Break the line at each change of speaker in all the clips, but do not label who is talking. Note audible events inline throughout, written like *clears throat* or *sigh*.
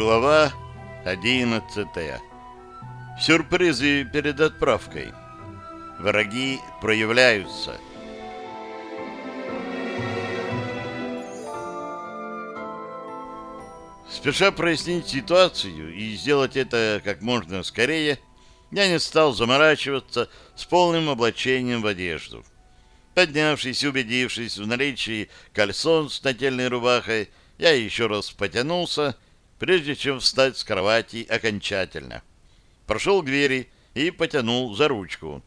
Глава одиннадцатая. Сюрпризы перед отправкой. Враги проявляются. Спеша прояснить ситуацию и сделать это как можно скорее, я не стал заморачиваться с полным облачением в одежду. Поднявшись и убедившись в наличии кальсон с нательной рубахой, я еще раз потянулся, прежде чем встать с кровати окончательно. Прошел к двери и потянул за ручку.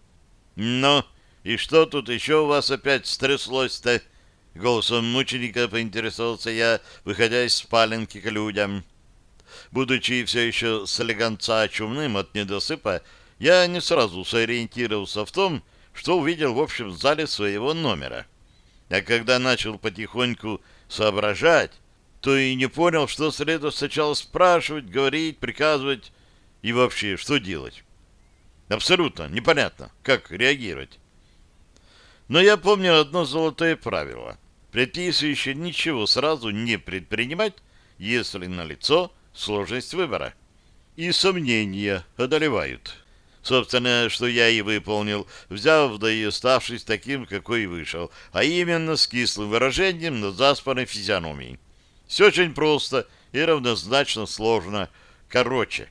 «Ну, и что тут еще у вас опять стряслось-то?» Голосом мученика поинтересовался я, выходя из спаленки к людям. Будучи все еще слегонца чумным от недосыпа, я не сразу сориентировался в том, что увидел в общем зале своего номера. А когда начал потихоньку соображать, то и не понял, что следует сначала спрашивать, говорить, приказывать и вообще что делать. Абсолютно непонятно, как реагировать. Но я помню одно золотое правило, предписывающее ничего сразу не предпринимать, если налицо сложность выбора. И сомнения одолевают. Собственно, что я и выполнил, взяв да и оставшись таким, какой вышел, а именно с кислым выражением на заспанной физиономии. Все очень просто и равнозначно сложно. Короче,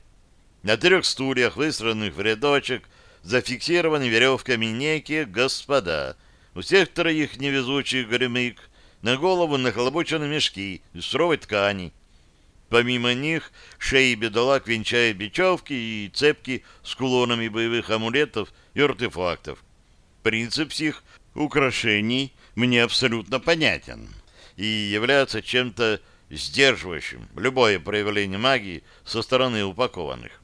на трех стульях, выстроенных в рядочек, зафиксированы веревками некие господа. У всех троих невезучих гремык, на голову нахлобучены мешки из суровой ткани. Помимо них, шеи бедолаг венчают бечевки и цепки с кулонами боевых амулетов и артефактов. Принцип их украшений мне абсолютно понятен и является чем-то сдерживающим любое проявление магии со стороны упакованных.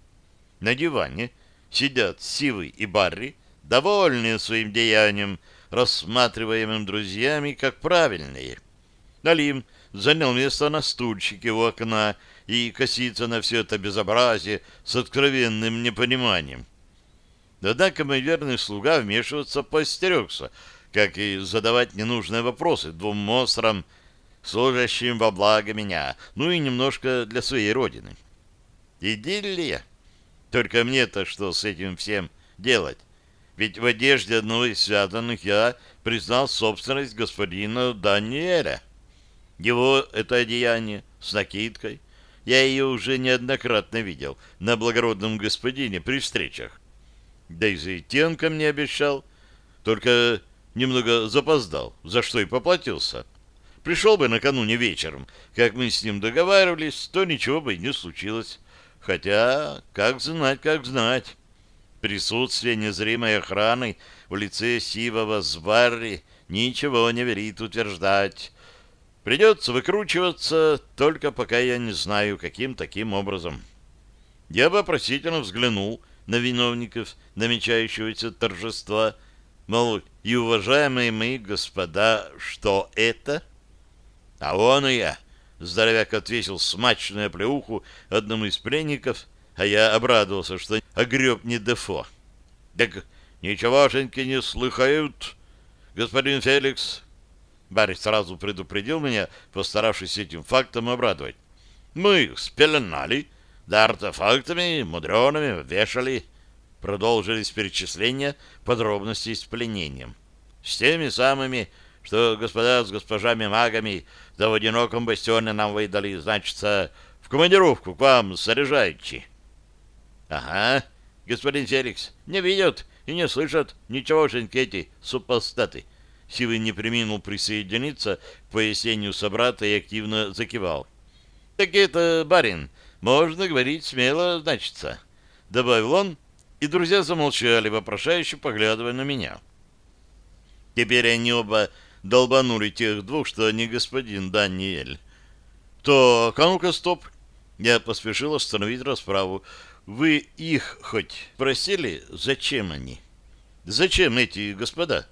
На диване сидят Сивы и Барри, довольные своим деянием, рассматриваемым друзьями как правильные. Налим занял место на стульчике у окна и косится на все это безобразие с откровенным непониманием. Однако мой верный слуга вмешиваться постерегся, как и задавать ненужные вопросы двум монстрам, служащим во благо меня, ну и немножко для своей родины. Идиллия. Только мне-то что с этим всем делать? Ведь в одежде одного из связанных я признал собственность господина Даниэля. Его это одеяние с накидкой. Я ее уже неоднократно видел на благородном господине при встречах. Да и за оттенком не обещал, только немного запоздал, за что и поплатился. — Пришел бы накануне вечером, как мы с ним договаривались, то ничего бы не случилось. Хотя, как знать, как знать. Присутствие незримой охраны в лице Сивова с ничего не верит утверждать. Придется выкручиваться, только пока я не знаю, каким таким образом. Я вопросительно взглянул на виновников намечающегося торжества, мол, и уважаемые мои господа, что это? А он и я. Здоровяк отвесил смачную плеуху одному из пленников, а я обрадовался, что огреб не Дефо. Так ничегошеньки не слыхают, господин Феликс. Барри сразу предупредил меня, постаравшись этим фактом обрадовать. Мы их спеленали, да артефактами мудреными вешали. Продолжились перечисления подробностей с пленением. С теми самыми что господа с госпожами-магами за в одиноком бастионе нам выдали, значится, в командировку к вам заряжайте. — Ага, господин Феликс, не видят и не слышат ничегошеньки эти супостаты. Сивый не приминул присоединиться к пояснению собрата и активно закивал. — Так это, барин, можно говорить смело, значится, — добавил он, и друзья замолчали, вопрошающе поглядывая на меня. Теперь они оба долбанули тех двух, что не господин Даниэль. То, а ну-ка, стоп. Я поспешил остановить расправу. Вы их хоть просили, зачем они? Зачем эти господа?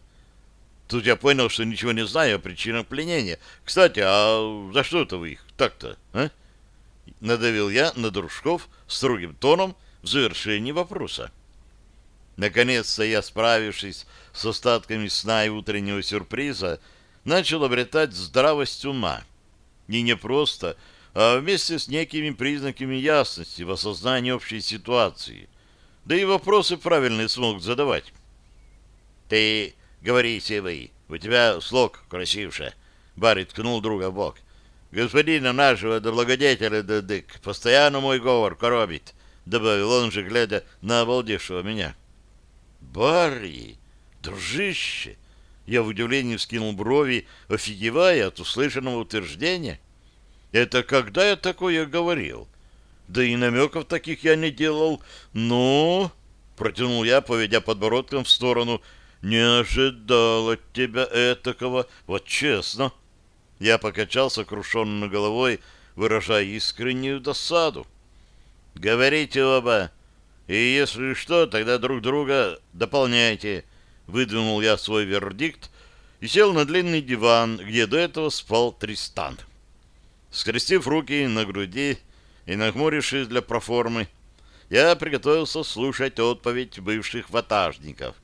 Тут я понял, что ничего не знаю о причинах пленения. Кстати, а за что это вы их так-то, а? Надавил я на дружков строгим тоном в завершении вопроса. Наконец-то я, справившись с остатками сна и утреннего сюрприза, начал обретать здравость ума. И не просто, а вместе с некими признаками ясности в осознании общей ситуации. Да и вопросы правильные смог задавать. «Ты говори, Сивый, у тебя слог красивше», — Барри ткнул друга в бок. «Господина нашего да благодетеля да дык постоянно мой говор коробит», — добавил он же, глядя на обалдевшего меня. «Барри, дружище!» Я в удивлении вскинул брови, офигевая от услышанного утверждения. «Это когда я такое говорил?» «Да и намеков таких я не делал. Ну...» — протянул я, поведя подбородком в сторону. «Не ожидал от тебя этакого, вот честно». Я покачал сокрушенной головой, выражая искреннюю досаду. «Говорите оба, и если что, тогда друг друга дополняйте». Выдвинул я свой вердикт и сел на длинный диван, где до этого спал Тристан. Скрестив руки на груди и нахмурившись для проформы, я приготовился слушать отповедь бывших ватажников.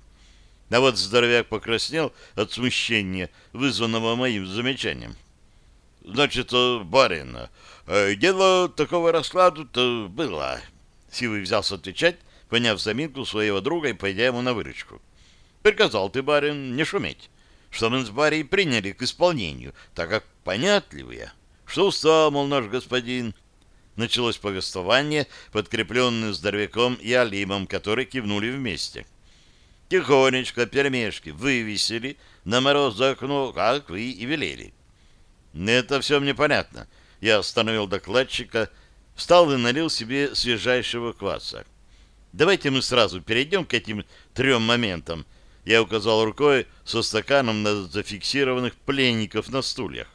А вот здоровяк покраснел от смущения, вызванного моим замечанием. «Значит, э, барин, э, дело такого раскладу-то было». Сивый взялся отвечать, поняв заминку своего друга и пойдя ему на выручку. Приказал ты, барин, не шуметь, что мы с барей приняли к исполнению, так как понятливые. Что устал, мол, наш господин? Началось повествование, подкрепленное здоровяком и Алимом, которые кивнули вместе. Тихонечко перемешки вывесили на мороз за окно, как вы и велели. Это все мне понятно. Я остановил докладчика, встал и налил себе свежайшего кваса. Давайте мы сразу перейдем к этим трем моментам, я указал рукой со стаканом на зафиксированных пленников на стульях.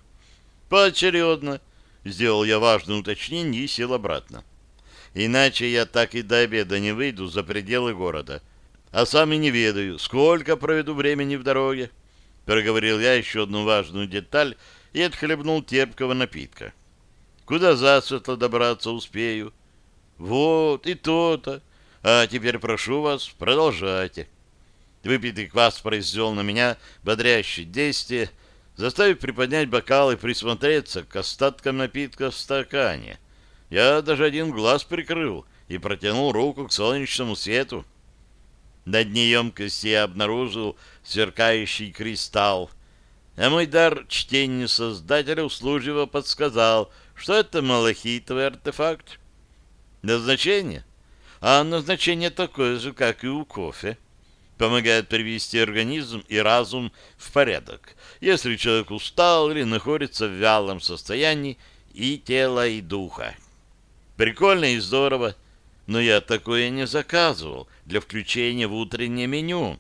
Поочередно сделал я важное уточнение и сел обратно. Иначе я так и до обеда не выйду за пределы города, а сам и не ведаю, сколько проведу времени в дороге. Проговорил я еще одну важную деталь и отхлебнул терпкого напитка. Куда засветло добраться успею? Вот и то-то. А теперь прошу вас, продолжайте. Выпитый квас произвел на меня бодрящее действие, заставив приподнять бокал и присмотреться к остаткам напитка в стакане. Я даже один глаз прикрыл и протянул руку к солнечному свету. На дне емкости я обнаружил сверкающий кристалл, а мой дар чтения создателя услужливо подсказал, что это малахитовый артефакт. Назначение? А назначение такое же, как и у кофе помогает привести организм и разум в порядок, если человек устал или находится в вялом состоянии и тела, и духа. Прикольно и здорово, но я такое не заказывал для включения в утреннее меню.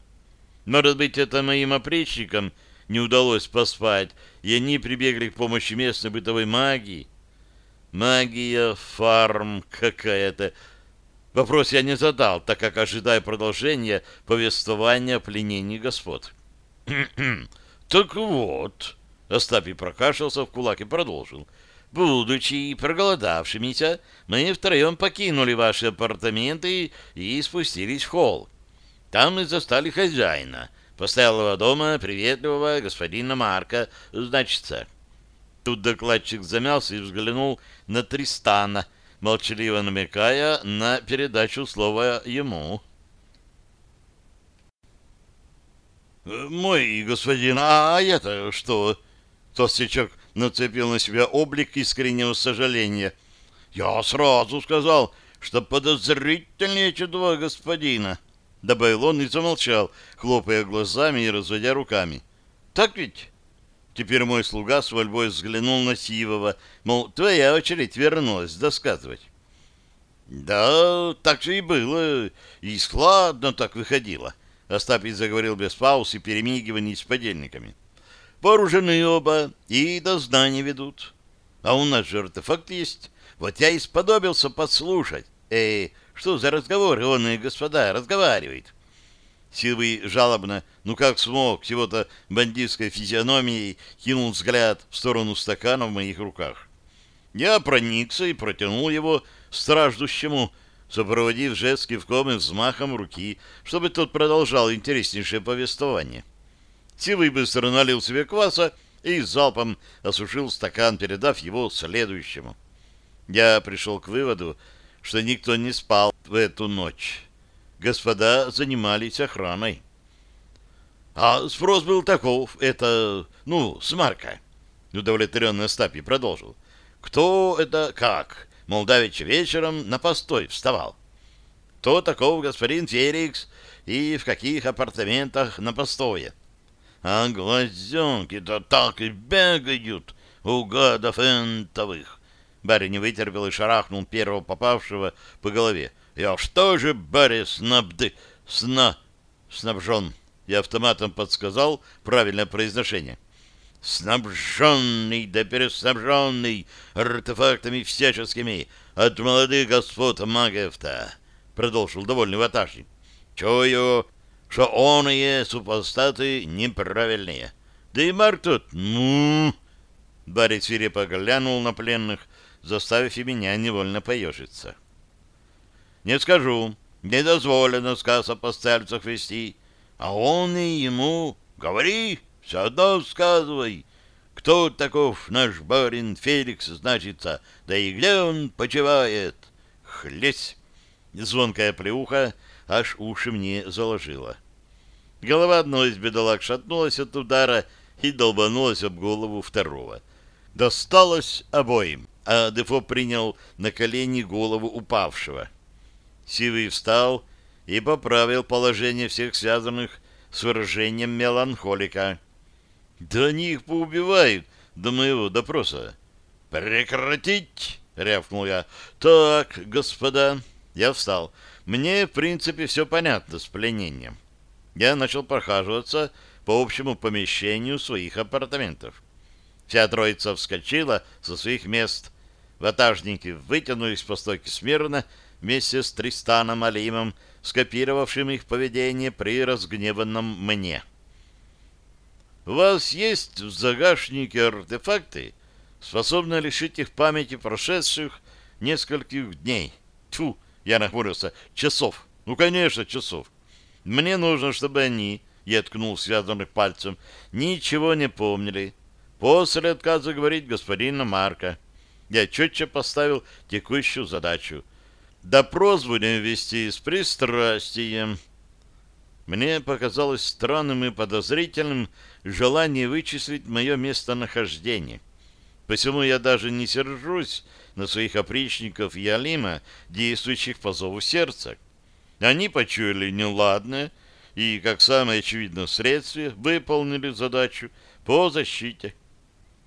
Может быть, это моим опричникам не удалось поспать, и они прибегли к помощи местной бытовой магии. Магия фарм какая-то, Вопрос я не задал, так как ожидаю продолжения повествования о пленении господ. *clears throat* «Так вот», — Остапий прокашлялся в кулак и продолжил, «будучи проголодавшимися, мы втроем покинули ваши апартаменты и спустились в холл. Там мы застали хозяина, постоялого дома приветливого господина Марка, значится». Тут докладчик замялся и взглянул на Тристана — молчаливо намекая на передачу слова ему. «Мой господин, а это что?» Толстячок нацепил на себя облик искреннего сожаления. «Я сразу сказал, что подозрительнее чудого господина», — добавил он и замолчал, хлопая глазами и разводя руками. «Так ведь?» Теперь мой слуга с вольбой взглянул на Сивова, мол, твоя очередь вернулась досказывать. Да, так же и было, и складно так выходило. Остапий заговорил без пауз и перемигиваний с подельниками. Вооружены оба и до знаний ведут. А у нас же артефакт есть. Вот я и сподобился подслушать. Эй, что за разговоры, он и господа, разговаривает. Силовый жалобно, ну как смог, всего-то бандитской физиономией кинул взгляд в сторону стакана в моих руках. Я проникся и протянул его страждущему, сопроводив жест кивком и взмахом руки, чтобы тот продолжал интереснейшее повествование. Силый быстро налил себе кваса и залпом осушил стакан, передав его следующему. Я пришел к выводу, что никто не спал в эту ночь. Господа занимались охраной. А спрос был таков, это, ну, смарка. Удовлетворенно Остапий продолжил. Кто это как? Мол, вечером на постой вставал. Кто таков господин Феликс и в каких апартаментах на постое? А глазенки-то так и бегают у гадов энтовых. Барри не вытерпел и шарахнул первого попавшего по голове. Я что же, Барри, снабды, сна, снабжен. Я автоматом подсказал правильное произношение. Снабженный да переснабженный артефактами всяческими от молодых господ магов-то, продолжил довольный ватажник. Чую, что он и супостаты неправильные. Да и Марк тут, ну... Барри свирепо глянул на пленных, заставив и меня невольно поежиться. Не скажу, не дозволено сказ о постояльцах вести, а он и ему говори, все одно сказывай, кто таков наш барин Феликс, значится, да и где он почивает. Хлесь! Звонкая плеуха аж уши мне заложила. Голова одной из бедолаг шатнулась от удара и долбанулась об голову второго. Досталось обоим, а Дефо принял на колени голову упавшего. Сивый встал и поправил положение всех связанных с выражением меланхолика. «Да они их поубивают до моего допроса». «Прекратить!» — рявкнул я. «Так, господа...» Я встал. Мне, в принципе, все понятно с пленением. Я начал прохаживаться по общему помещению своих апартаментов. Вся троица вскочила со своих мест. Ватажники вытянулись по стойке смирно вместе с Тристаном Алимом, скопировавшим их поведение при разгневанном мне. «У вас есть в загашнике артефакты, способные лишить их памяти прошедших нескольких дней?» Тьфу, я нахмурился. Часов. Ну, конечно, часов. Мне нужно, чтобы они, я ткнул связанных пальцем, ничего не помнили. После отказа говорить господина Марка. Я четче поставил текущую задачу. Допрос будем вести с пристрастием. Мне показалось странным и подозрительным желание вычислить мое местонахождение. Посему я даже не сержусь на своих опричников и Алима, действующих по зову сердца. Они почуяли неладное и, как самое очевидное средство, выполнили задачу по защите.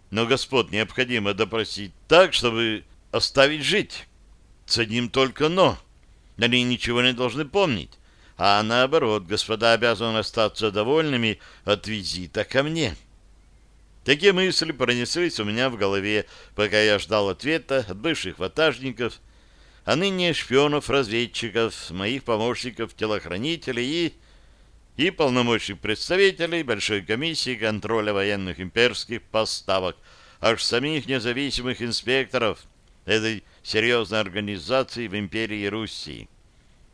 Но господ необходимо допросить так, чтобы оставить жить. С одним только «но». Они ничего не должны помнить. А наоборот, господа обязаны остаться довольными от визита ко мне. Такие мысли пронеслись у меня в голове, пока я ждал ответа от бывших ватажников, а ныне шпионов-разведчиков, моих помощников-телохранителей и... и полномочных представителей Большой комиссии контроля военных имперских поставок, аж самих независимых инспекторов этой серьезной организации в империи Руси.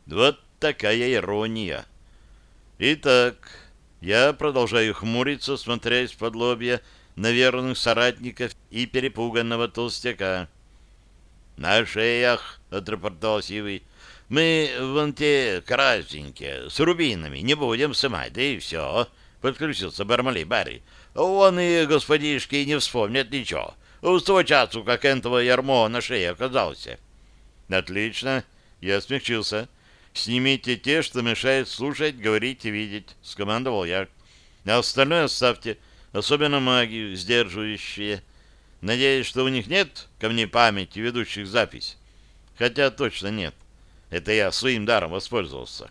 Вот такая ирония. Итак, я продолжаю хмуриться, смотря из-под лобья на верных соратников и перепуганного толстяка. «На шеях!» — отрапортовал Сивый. «Мы вон те красненькие, с рубинами, не будем сымать, да и все!» — подключился Бармалей Барри. «Он и господишки не вспомнят ничего. С того часу, как этого ярмо на шее оказался». «Отлично!» — я смягчился. «Снимите те, что мешает слушать, говорить и видеть», — скомандовал я. «А остальное оставьте особенно маги, сдерживающие. Надеюсь, что у них нет ко мне памяти, ведущих запись. Хотя точно нет. Это я своим даром воспользовался.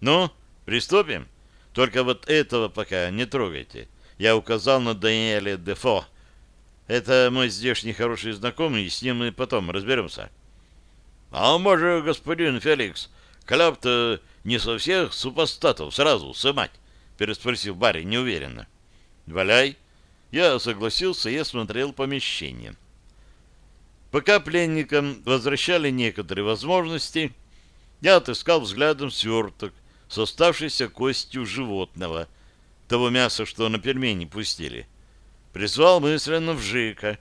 Ну, приступим. Только вот этого пока не трогайте. Я указал на Даниэля Дефо. Это мой здешний хороший знакомый, с ним мы потом разберемся. А может, господин Феликс, кляп-то не со всех супостатов сразу сымать? Переспросил Барри неуверенно. «Валяй!» Я согласился и осмотрел помещение. Пока пленникам возвращали некоторые возможности, я отыскал взглядом сверток с оставшейся костью животного, того мяса, что на пельмени пустили. Призвал мысленно вжика.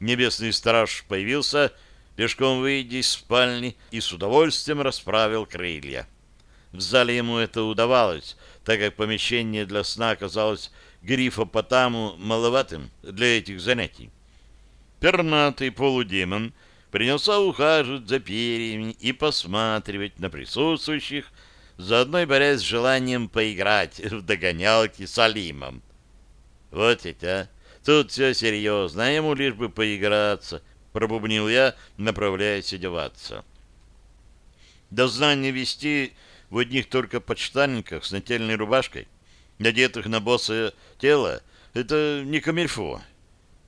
Небесный страж появился, пешком выйдя из спальни и с удовольствием расправил крылья. В зале ему это удавалось, так как помещение для сна оказалось грифопотаму маловатым для этих занятий. Пернатый полудемон принялся ухаживать за перьями и посматривать на присутствующих, заодно и борясь с желанием поиграть *laughs* в догонялки с Алимом. Вот это, а! Тут все серьезно, а ему лишь бы поиграться, пробубнил я, направляясь одеваться. До знания вести в одних только подштанниках с нательной рубашкой, надетых на босое тело, это не камильфо.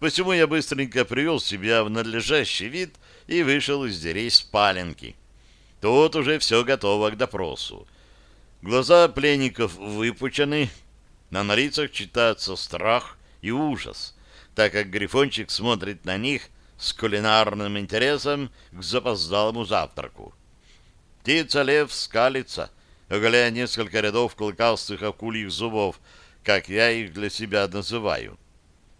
Посему я быстренько привел себя в надлежащий вид и вышел из дверей спаленки. Тут уже все готово к допросу. Глаза пленников выпучены, на лицах читается страх и ужас, так как Грифончик смотрит на них с кулинарным интересом к запоздалому завтраку. Птица-лев скалится, оголяя несколько рядов клыкастых акульих зубов, как я их для себя называю.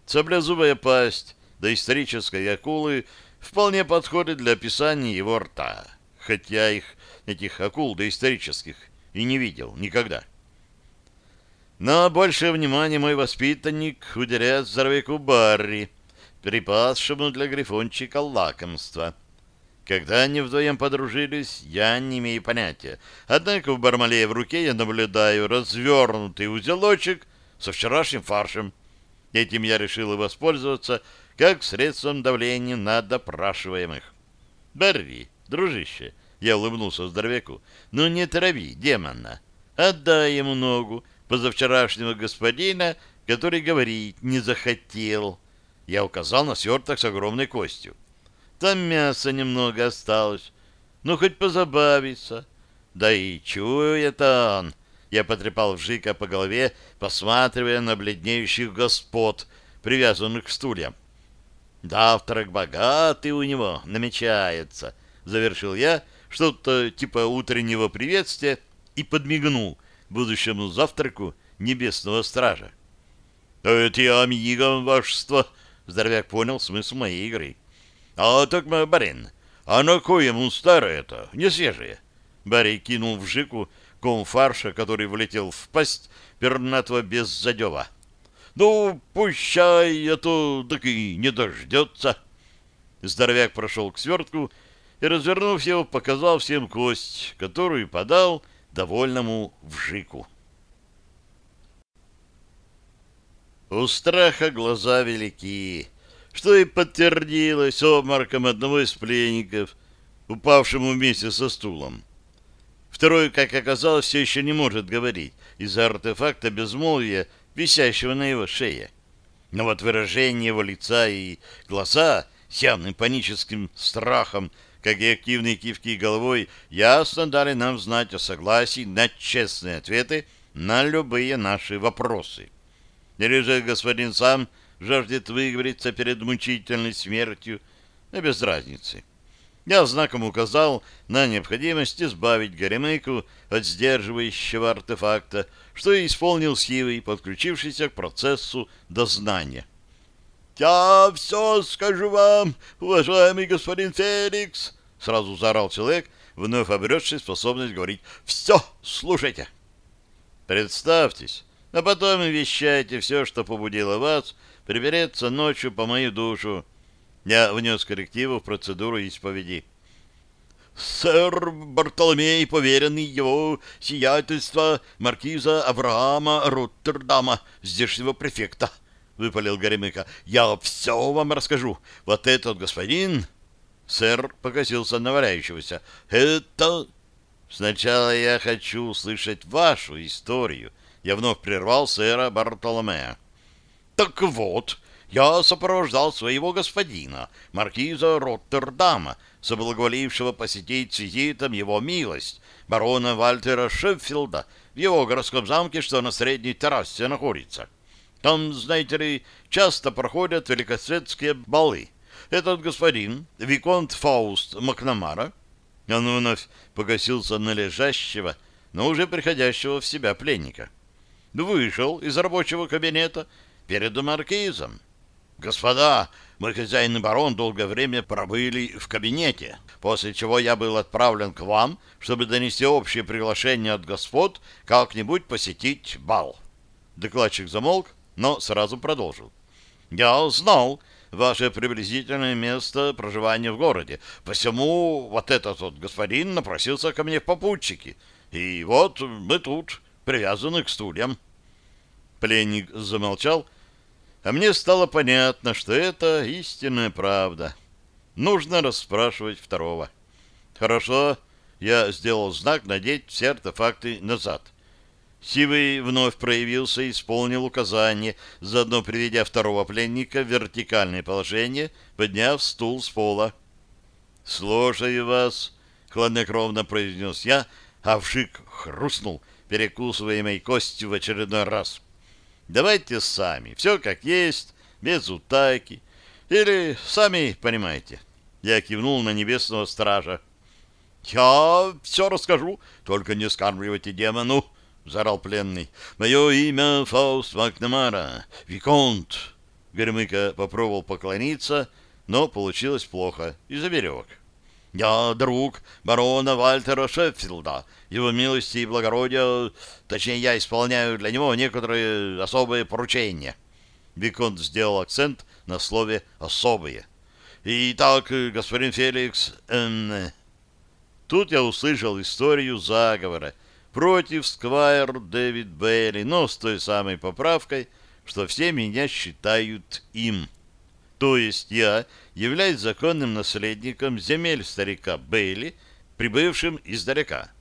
Саблезубая пасть доисторической акулы вполне подходит для описания его рта, хотя их, этих акул доисторических, и не видел никогда. Но больше внимания мой воспитанник уделяет здоровяку Барри, припасшему для грифончика лакомства. Когда они вдвоем подружились, я не имею понятия. Однако в Бармалее в руке я наблюдаю развернутый узелочек со вчерашним фаршем. Этим я решил и воспользоваться как средством давления на допрашиваемых. «Барри, дружище!» — я улыбнулся здоровяку. «Ну не трави демона! Отдай ему ногу, позавчерашнего господина, который говорить не захотел. Я указал на сверток с огромной костью. Там мяса немного осталось. Ну, хоть позабавиться. Да и чует он. Я потрепал Вжика по голове, посматривая на бледнеющих господ, привязанных к стульям. «Завтрак богатый у него намечается», — завершил я, что-то типа утреннего приветствия, и подмигнул — будущему завтраку небесного стража. — Это я мигом, вашество! — здоровяк понял смысл моей игры. — А так, мой барин, а на кое ему старое-то, не свежее? Барри кинул в жику ком фарша, который влетел в пасть пернатого без задева. — Ну, пущай, а то так и не дождется. Здоровяк прошел к свертку и, развернув его, показал всем кость, которую подал довольному вжику. У страха глаза велики, что и подтвердилось обморком одного из пленников, упавшему вместе со стулом. Второй, как оказалось, все еще не может говорить из-за артефакта безмолвия, висящего на его шее. Но вот выражение его лица и глаза с явным паническим страхом как и активные кивки головой, ясно дали нам знать о согласии на честные ответы на любые наши вопросы. Или же господин сам жаждет выговориться перед мучительной смертью, а без разницы. Я знаком указал на необходимость избавить Горемыку от сдерживающего артефакта, что и исполнил силой, подключившийся к процессу дознания. «Я все скажу вам, уважаемый господин Феликс!» Сразу заорал человек, вновь обретший способность говорить «Все, слушайте!» «Представьтесь, а потом вещайте все, что побудило вас припереться ночью по мою душу». Я внес коррективы в процедуру исповеди. «Сэр Бартоломей, поверенный его сиятельства маркиза Авраама Роттердама, здешнего префекта», — выпалил Горемыка. «Я все вам расскажу. Вот этот господин...» Сэр покосился на валяющегося. «Это...» «Сначала я хочу услышать вашу историю». Я вновь прервал сэра Бартоломея. «Так вот, я сопровождал своего господина, маркиза Роттердама, соблаговолившего посетить с визитом его милость, барона Вальтера Шеффилда, в его городском замке, что на средней террасе находится. Там, знаете ли, часто проходят великосветские балы. Этот господин, Виконт Фауст Макнамара, он вновь погасился на лежащего, но уже приходящего в себя пленника, вышел из рабочего кабинета перед маркизом. «Господа, мой хозяин и барон долгое время пробыли в кабинете, после чего я был отправлен к вам, чтобы донести общее приглашение от господ как-нибудь посетить бал». Докладчик замолк, но сразу продолжил. «Я знал ваше приблизительное место проживания в городе, посему вот этот вот господин напросился ко мне в попутчики, и вот мы тут, привязаны к стульям». Пленник замолчал, а мне стало понятно, что это истинная правда. Нужно расспрашивать второго. Хорошо, я сделал знак надеть все артефакты назад. Сивый вновь проявился и исполнил указание, заодно приведя второго пленника в вертикальное положение, подняв стул с пола. «Слушаю вас», — хладнокровно произнес я, а вшик хрустнул, перекусываемой костью в очередной раз. Давайте сами, все как есть, без утайки. Или сами понимаете. Я кивнул на небесного стража. «Я все расскажу, только не скармливайте демону!» — взорал пленный. «Мое имя Фауст Макнамара, Виконт!» Гремыка попробовал поклониться, но получилось плохо из-за веревок. Я друг барона Вальтера Шеффилда. Его милости и благородия, точнее, я исполняю для него некоторые особые поручения. Виконт сделал акцент на слове «особые». Итак, господин Феликс... Эм... Тут я услышал историю заговора против Сквайр Дэвид Берри, но с той самой поправкой, что все меня считают им. То есть я являюсь законным наследником земель старика Бейли, прибывшим издалека.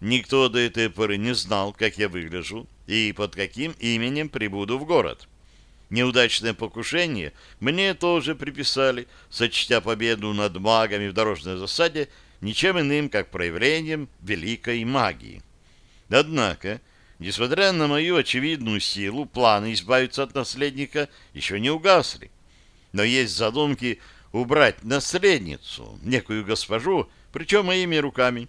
Никто до этой поры не знал, как я выгляжу и под каким именем прибуду в город. Неудачное покушение мне тоже приписали, сочтя победу над магами в дорожной засаде ничем иным, как проявлением великой магии. Однако, несмотря на мою очевидную силу, планы избавиться от наследника еще не угасли но есть задумки убрать наследницу, некую госпожу, причем моими руками.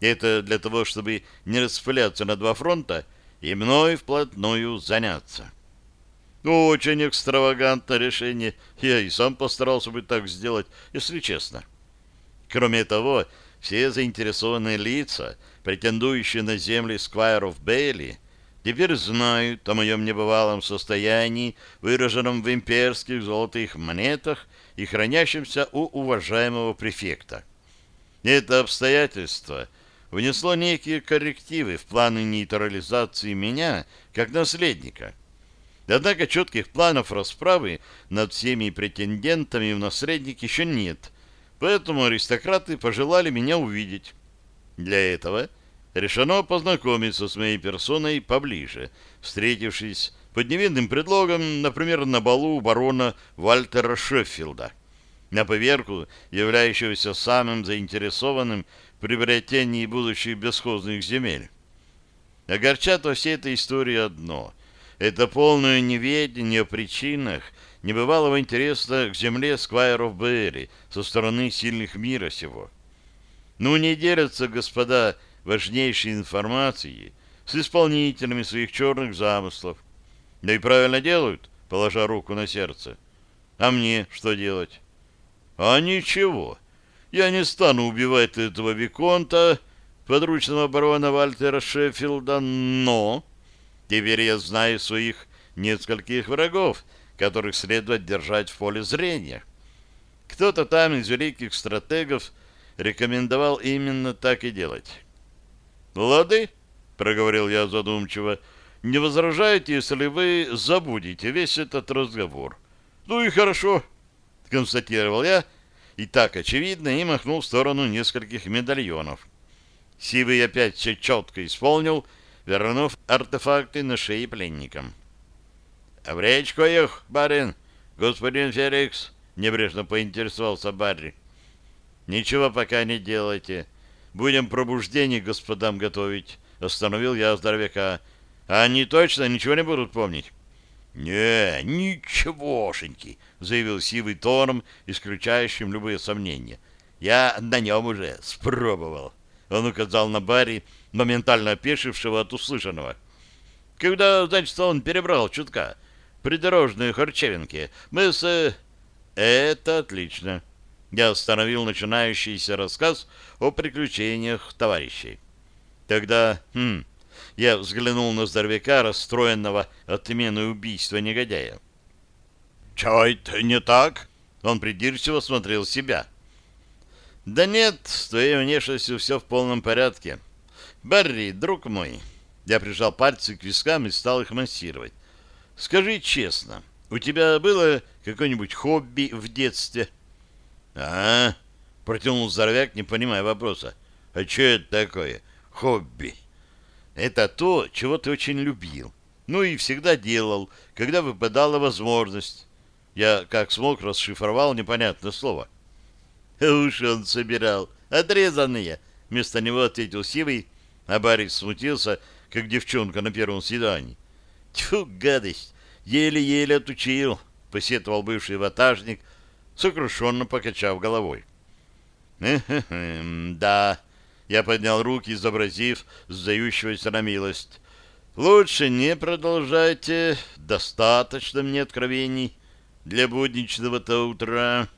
Это для того, чтобы не распыляться на два фронта и мной вплотную заняться. Очень экстравагантное решение. Я и сам постарался бы так сделать, если честно. Кроме того, все заинтересованные лица, претендующие на земли Сквайров Бейли, теперь знают о моем небывалом состоянии, выраженном в имперских золотых монетах и хранящемся у уважаемого префекта. Это обстоятельство внесло некие коррективы в планы нейтрализации меня как наследника. Однако четких планов расправы над всеми претендентами в наследник еще нет, поэтому аристократы пожелали меня увидеть. Для этого – решено познакомиться с моей персоной поближе, встретившись под невинным предлогом, например, на балу барона Вальтера Шеффилда, на поверку являющегося самым заинтересованным в приобретении будущих бесхозных земель. Огорчат во всей этой истории одно — это полное неведение о причинах небывалого интереса к земле Сквайров Берри со стороны сильных мира сего. Ну, не делятся, господа, важнейшей информации с исполнителями своих черных замыслов. Да и правильно делают, положа руку на сердце. А мне что делать? А ничего. Я не стану убивать этого Виконта, подручного барона Вальтера Шеффилда, но теперь я знаю своих нескольких врагов, которых следует держать в поле зрения. Кто-то там из великих стратегов рекомендовал именно так и делать. «Лады», — проговорил я задумчиво, — «не возражаете, если вы забудете весь этот разговор?» «Ну и хорошо», — констатировал я, и так очевидно, и махнул в сторону нескольких медальонов. Сивый опять все четко исполнил, вернув артефакты на шеи пленникам. — В речку их, барин, господин Феликс, — небрежно поинтересовался Барри. — Ничего пока не делайте. Будем пробуждение господам готовить. Остановил я здоровяка. А они точно ничего не будут помнить? «Не, ничегошеньки», — заявил сивый тоном, исключающим любые сомнения. «Я на нем уже спробовал». Он указал на Барри, моментально опешившего от услышанного. «Когда, значит, он перебрал чутка? придорожной харчевинке. Мы с... Это отлично. Я остановил начинающийся рассказ о приключениях товарищей. Тогда... Хм, я взглянул на здоровяка, расстроенного отменой убийства негодяя. «Чего это не так?» Он придирчиво смотрел себя. «Да нет, с твоей внешностью все в полном порядке. Барри, друг мой...» Я прижал пальцы к вискам и стал их массировать. «Скажи честно, у тебя было какое-нибудь хобби в детстве?» «А?» — протянул здоровяк, не понимая вопроса. «А что это такое? Хобби?» «Это то, чего ты очень любил. Ну и всегда делал, когда выпадала возможность. Я, как смог, расшифровал непонятное слово. Уж он собирал. Отрезанные. Вместо него ответил Сивый, а Барик смутился, как девчонка на первом свидании. Тьфу, гадость! Еле-еле отучил, посетовал бывший ватажник, сокрушенно покачав головой. да, я поднял руки, изобразив сдающегося на милость. Лучше не продолжайте, достаточно мне откровений для будничного-то утра.